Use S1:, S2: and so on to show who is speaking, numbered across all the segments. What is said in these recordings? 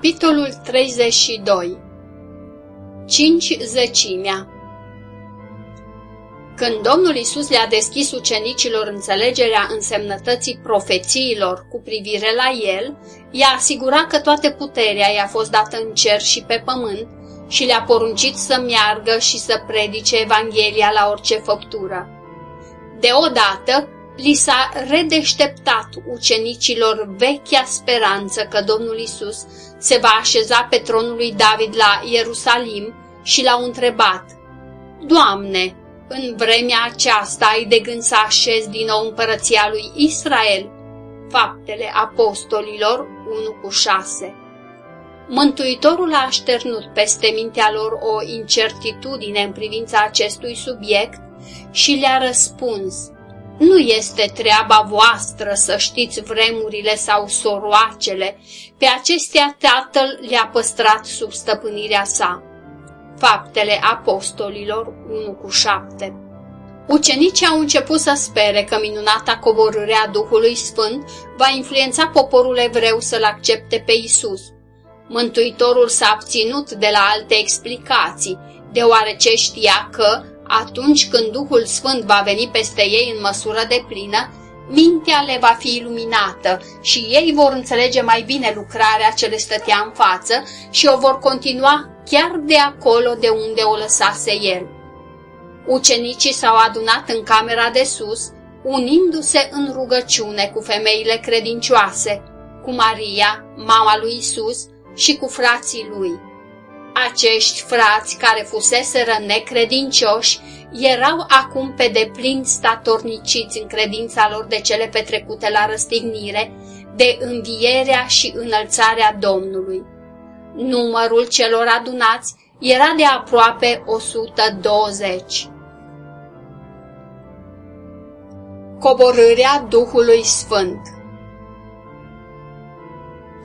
S1: Capitolul 32 Cinci zecimea Când Domnul Isus le-a deschis ucenicilor înțelegerea însemnătății profețiilor cu privire la El, i-a asigurat că toate puterea i-a fost dată în cer și pe pământ și le-a poruncit să meargă și să predice Evanghelia la orice făptură. Deodată, li s-a redeșteptat ucenicilor vechea speranță că Domnul Isus se va așeza pe tronul lui David la Ierusalim și l-au întrebat, Doamne, în vremea aceasta ai de gând să așezi din nou împărăția lui Israel? Faptele Apostolilor 1 cu 6 Mântuitorul a așternut peste mintea lor o incertitudine în privința acestui subiect și le-a răspuns – nu este treaba voastră să știți vremurile sau soroacele, pe acestea Tatăl le-a păstrat sub stăpânirea sa. Faptele Apostolilor 1 cu 7 Ucenicii au început să spere că minunata coborâre a Duhului Sfânt va influența poporul evreu să-L accepte pe Isus. Mântuitorul s-a abținut de la alte explicații, deoarece știa că, atunci când Duhul Sfânt va veni peste ei în măsură de plină, mintea le va fi iluminată și ei vor înțelege mai bine lucrarea ce le stătea în față și o vor continua chiar de acolo de unde o lăsase el. Ucenicii s-au adunat în camera de sus, unindu-se în rugăciune cu femeile credincioase, cu Maria, mama lui Isus și cu frații lui. Acești frați care fuseseră necredincioși erau acum pe deplin statorniciți în credința lor de cele petrecute la răstignire, de învierea și înălțarea Domnului. Numărul celor adunați era de aproape 120. Coborârea Duhului Sfânt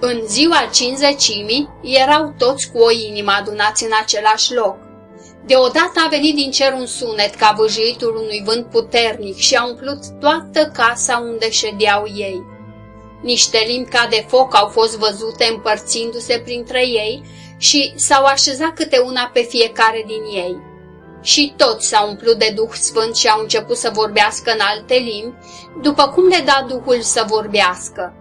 S1: în ziua cinzecimii erau toți cu o inimă adunați în același loc. Deodată a venit din cer un sunet ca vâjuitul unui vânt puternic și a umplut toată casa unde ședeau ei. Niște limbi ca de foc au fost văzute împărțindu-se printre ei și s-au așezat câte una pe fiecare din ei. Și toți s-au umplut de Duh Sfânt și au început să vorbească în alte limbi, după cum le da Duhul să vorbească.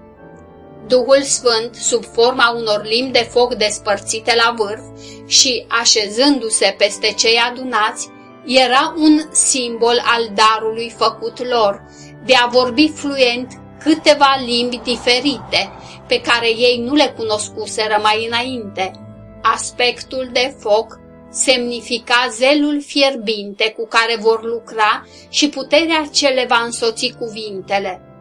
S1: Duhul Sfânt, sub forma unor limbi de foc despărțite la vârf și așezându-se peste cei adunați, era un simbol al darului făcut lor, de a vorbi fluent câteva limbi diferite, pe care ei nu le cunoscuseră mai înainte. Aspectul de foc semnifica zelul fierbinte cu care vor lucra și puterea ce le va însoți cuvintele.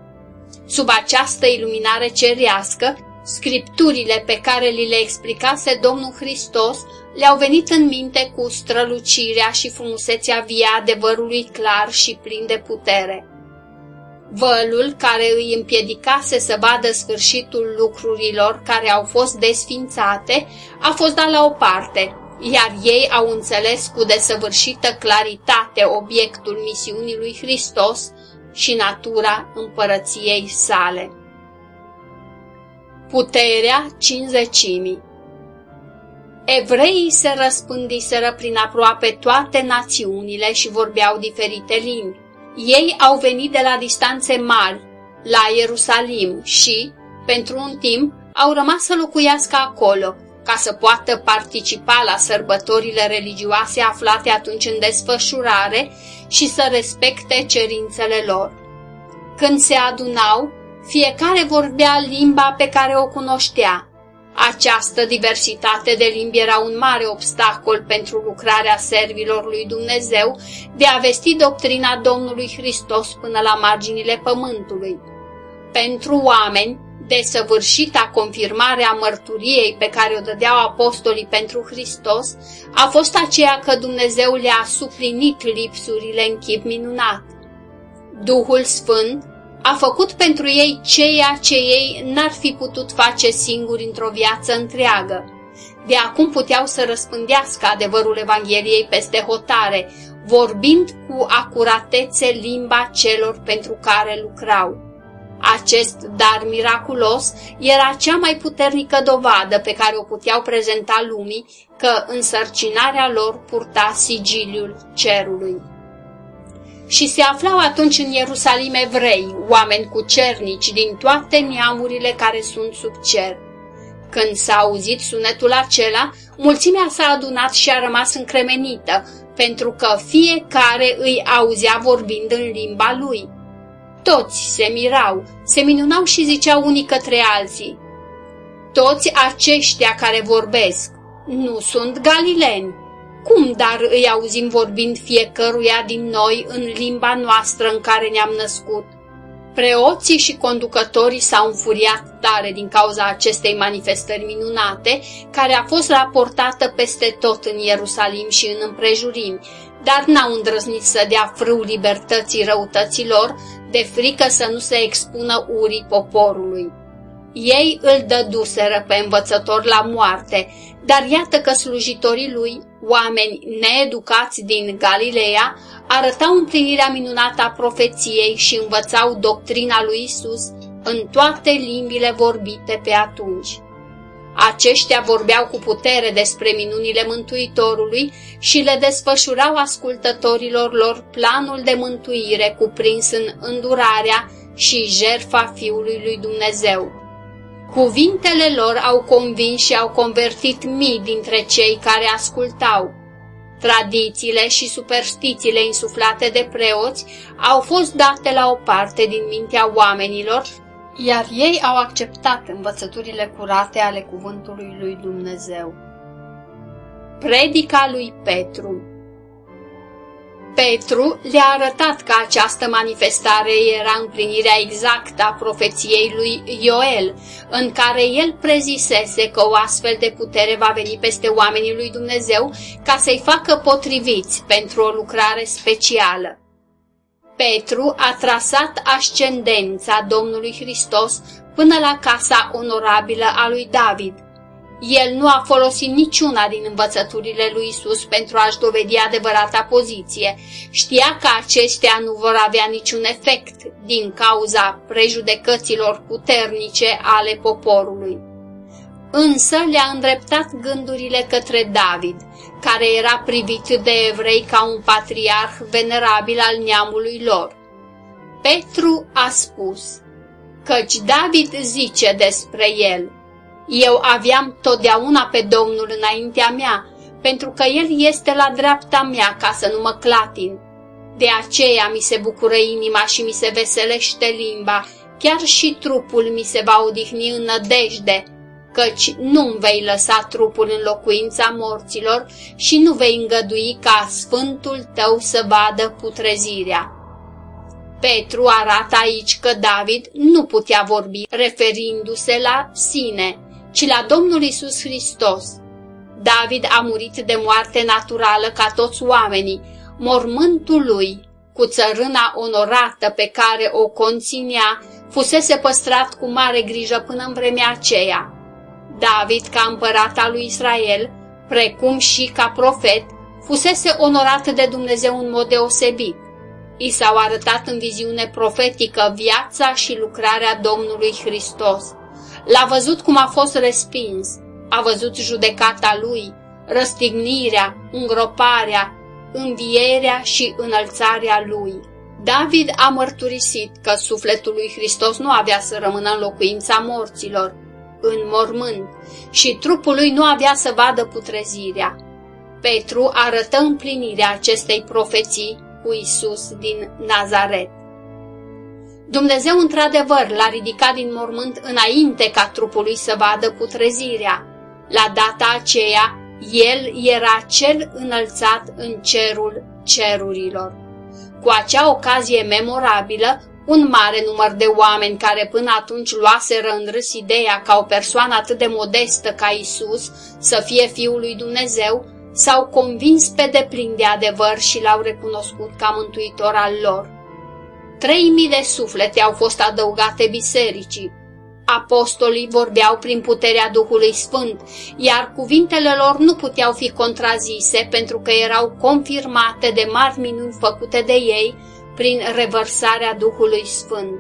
S1: Sub această iluminare cerească, scripturile pe care li le explicase Domnul Hristos le-au venit în minte cu strălucirea și frumusețea via adevărului clar și plin de putere. Vălul care îi împiedicase să vadă sfârșitul lucrurilor care au fost desfințate a fost dat la o parte, iar ei au înțeles cu desăvârșită claritate obiectul misiunii lui Hristos și natura împărăției sale. Puterea cinzecimii Evreii se răspândiseră prin aproape toate națiunile și vorbeau diferite limbi. Ei au venit de la distanțe mari, la Ierusalim și, pentru un timp, au rămas să locuiască acolo, ca să poată participa la sărbătorile religioase aflate atunci în desfășurare și să respecte cerințele lor. Când se adunau, fiecare vorbea limba pe care o cunoștea. Această diversitate de limbi era un mare obstacol pentru lucrarea servilor lui Dumnezeu de a vesti doctrina Domnului Hristos până la marginile pământului. Pentru oameni, desăvârșita confirmare a mărturiei pe care o dădeau apostolii pentru Hristos a fost aceea că Dumnezeu le-a suplinit lipsurile în chip minunat. Duhul Sfânt a făcut pentru ei ceea ce ei n-ar fi putut face singuri într-o viață întreagă. De acum puteau să răspândească adevărul Evangheliei peste hotare, vorbind cu acuratețe limba celor pentru care lucrau. Acest dar miraculos era cea mai puternică dovadă pe care o puteau prezenta lumii că însărcinarea lor purta sigiliul cerului. Și se aflau atunci în Ierusalim evrei, oameni cu cernici din toate neamurile care sunt sub cer. Când s-a auzit sunetul acela, mulțimea s-a adunat și a rămas încremenită, pentru că fiecare îi auzea vorbind în limba lui. Toți se mirau, se minunau și ziceau unii către alții. Toți aceștia care vorbesc nu sunt galileni. Cum dar îi auzim vorbind fiecăruia din noi în limba noastră în care ne-am născut? Preoții și conducătorii s-au înfuriat tare din cauza acestei manifestări minunate, care a fost raportată peste tot în Ierusalim și în împrejurimi, dar n-au îndrăznit să dea frâu libertății răutăților, de frică să nu se expună urii poporului. Ei îl dăduseră pe învățător la moarte, dar iată că slujitorii lui, oameni needucați din Galileea, arătau împlinirea minunată a profeției și învățau doctrina lui Isus în toate limbile vorbite pe atunci. Aceștia vorbeau cu putere despre minunile Mântuitorului și le desfășurau ascultătorilor lor planul de mântuire cuprins în îndurarea și jerfa Fiului lui Dumnezeu. Cuvintele lor au convins și au convertit mii dintre cei care ascultau. Tradițiile și superstițiile insuflate de preoți au fost date la o parte din mintea oamenilor, iar ei au acceptat învățăturile curate ale cuvântului lui Dumnezeu. Predica lui Petru Petru le-a arătat că această manifestare era împlinirea exactă a profeției lui Ioel, în care el prezisese că o astfel de putere va veni peste oamenii lui Dumnezeu ca să-i facă potriviți pentru o lucrare specială. Petru a trasat ascendența Domnului Hristos până la casa onorabilă a lui David – el nu a folosit niciuna din învățăturile lui Isus pentru a-și dovedi adevărata poziție. Știa că acestea nu vor avea niciun efect din cauza prejudecăților puternice ale poporului. Însă le-a îndreptat gândurile către David, care era privit de evrei ca un patriarh venerabil al neamului lor. Petru a spus, căci David zice despre el – eu aveam totdeauna pe Domnul înaintea mea, pentru că El este la dreapta mea ca să nu mă clatin. De aceea mi se bucură inima și mi se veselește limba, chiar și trupul mi se va odihni în nădejde, căci nu-mi vei lăsa trupul în locuința morților și nu vei îngădui ca sfântul tău să vadă putrezirea. Petru arată aici că David nu putea vorbi referindu-se la sine, ci la Domnul Isus Hristos. David a murit de moarte naturală ca toți oamenii, mormântul lui, cu țărâna onorată pe care o conținea, fusese păstrat cu mare grijă până în vremea aceea. David, ca împărat al lui Israel, precum și ca profet, fusese onorat de Dumnezeu în mod deosebit. I s-au arătat în viziune profetică viața și lucrarea Domnului Hristos. L-a văzut cum a fost respins, a văzut judecata lui, răstignirea, îngroparea, învierea și înălțarea lui. David a mărturisit că sufletul lui Hristos nu avea să rămână în locuința morților, în mormânt, și trupul lui nu avea să vadă putrezirea. Petru arătă împlinirea acestei profeții cu Isus din Nazaret. Dumnezeu într-adevăr l-a ridicat din mormânt înainte ca trupului să vadă putrezirea. La data aceea, el era cel înălțat în cerul cerurilor. Cu acea ocazie memorabilă, un mare număr de oameni care până atunci luaseră în râs ideea ca o persoană atât de modestă ca Isus să fie Fiul lui Dumnezeu, s-au convins pe deplin de adevăr și l-au recunoscut ca mântuitor al lor. Trei mii de suflete au fost adăugate bisericii. Apostolii vorbeau prin puterea Duhului Sfânt, iar cuvintele lor nu puteau fi contrazise pentru că erau confirmate de mari minuni făcute de ei prin revărsarea Duhului Sfânt.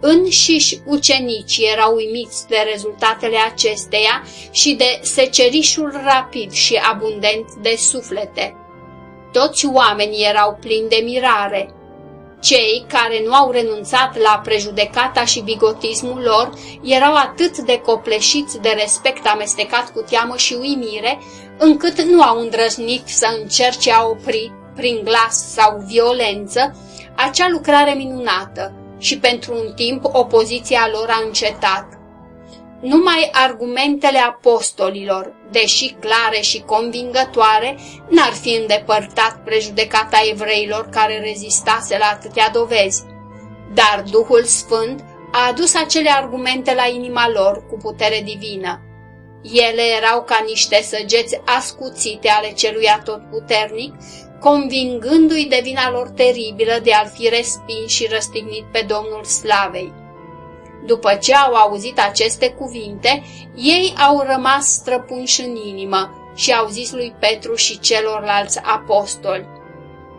S1: Înșiși ucenicii erau uimiți de rezultatele acesteia și de secerișul rapid și abundent de suflete. Toți oamenii erau plini de mirare. Cei care nu au renunțat la prejudecata și bigotismul lor erau atât de copleșiți de respect amestecat cu teamă și uimire, încât nu au îndrăznit să încerce a opri, prin glas sau violență, acea lucrare minunată și pentru un timp opoziția lor a încetat. Numai argumentele apostolilor, deși clare și convingătoare, n-ar fi îndepărtat prejudecata evreilor care rezistase la atâtea dovezi. Dar Duhul Sfânt a adus acele argumente la inima lor cu putere divină. Ele erau ca niște săgeți ascuțite ale celui atotputernic, convingându-i de vina lor teribilă de a-l fi respins și răstignit pe Domnul Slavei. După ce au auzit aceste cuvinte, ei au rămas străpunși în inimă și au zis lui Petru și celorlalți apostoli,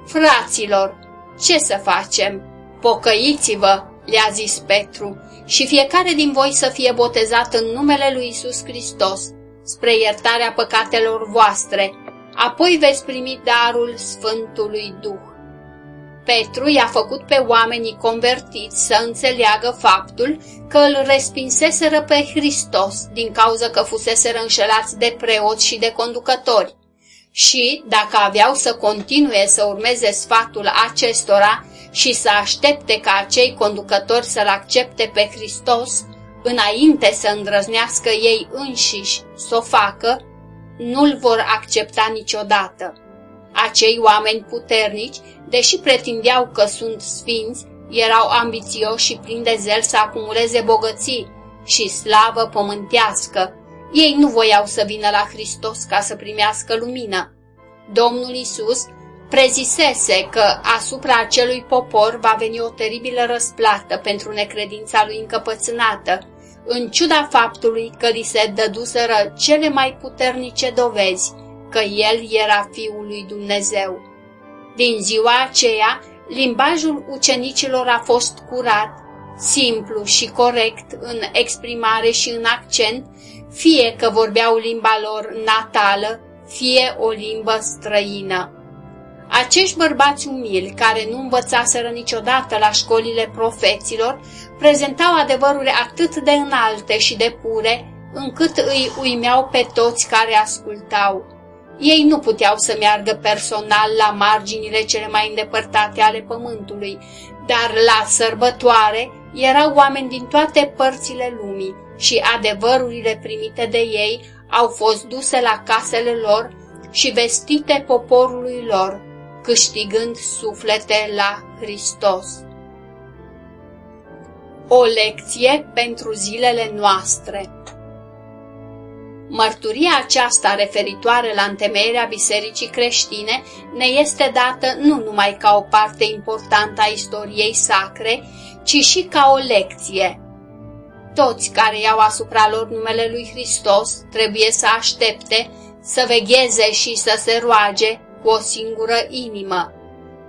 S1: Fraților, ce să facem? Pocăiți-vă, le-a zis Petru, și fiecare din voi să fie botezat în numele lui Isus Hristos, spre iertarea păcatelor voastre, apoi veți primi darul Sfântului Duh. Petru i-a făcut pe oamenii convertiți să înțeleagă faptul că îl respinseseră pe Hristos din cauza că fuseseră înșelați de preoți și de conducători. Și, dacă aveau să continue să urmeze sfatul acestora și să aștepte ca acei conducători să-L accepte pe Hristos, înainte să îndrăznească ei înșiși să o facă, nu-L vor accepta niciodată. Acei oameni puternici deși pretindeau că sunt sfinți, erau ambițioși și plini de zel să acumuleze bogății și slavă pământească. Ei nu voiau să vină la Hristos ca să primească lumină. Domnul Isus prezisese că asupra acelui popor va veni o teribilă răsplată pentru necredința lui încăpățânată, în ciuda faptului că li se dăduseră cele mai puternice dovezi că el era Fiul lui Dumnezeu. Din ziua aceea, limbajul ucenicilor a fost curat, simplu și corect în exprimare și în accent, fie că vorbeau limba lor natală, fie o limbă străină. Acești bărbați umili, care nu învățaseră niciodată la școlile profeților, prezentau adevăruri atât de înalte și de pure, încât îi uimeau pe toți care ascultau. Ei nu puteau să meargă personal la marginile cele mai îndepărtate ale pământului, dar la sărbătoare erau oameni din toate părțile lumii și adevărurile primite de ei au fost duse la casele lor și vestite poporului lor, câștigând suflete la Hristos. O lecție pentru zilele noastre Mărturia aceasta referitoare la întemeierea bisericii creștine ne este dată nu numai ca o parte importantă a istoriei sacre, ci și ca o lecție. Toți care iau asupra lor numele lui Hristos trebuie să aștepte, să vegheze și să se roage cu o singură inimă.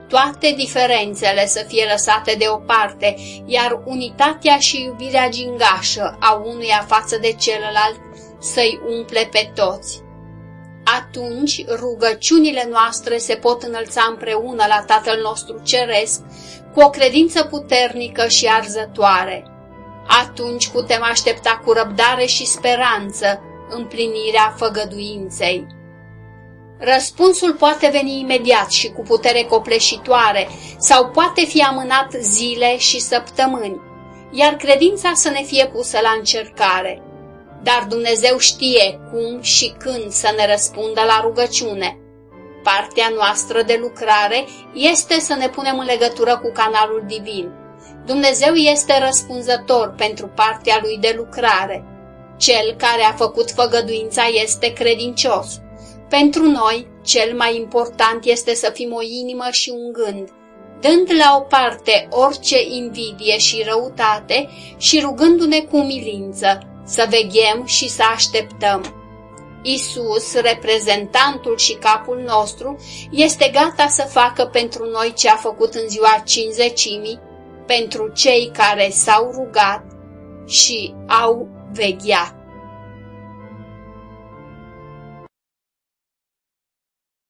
S1: Toate diferențele să fie lăsate deoparte, iar unitatea și iubirea gingașă a unuia față de celălalt să-i umple pe toți. Atunci rugăciunile noastre se pot înălța împreună la Tatăl nostru Ceresc cu o credință puternică și arzătoare. Atunci putem aștepta cu răbdare și speranță împlinirea făgăduinței. Răspunsul poate veni imediat și cu putere copleșitoare sau poate fi amânat zile și săptămâni, iar credința să ne fie pusă la încercare dar Dumnezeu știe cum și când să ne răspundă la rugăciune. Partea noastră de lucrare este să ne punem în legătură cu canalul divin. Dumnezeu este răspunzător pentru partea lui de lucrare. Cel care a făcut făgăduința este credincios. Pentru noi, cel mai important este să fim o inimă și un gând, dând la o parte orice invidie și răutate și rugându-ne cu umilință, să veghem și să așteptăm. Isus, reprezentantul și capul nostru, este gata să facă pentru noi ce a făcut în ziua cinzecimii, pentru cei care s-au rugat și au vegheat.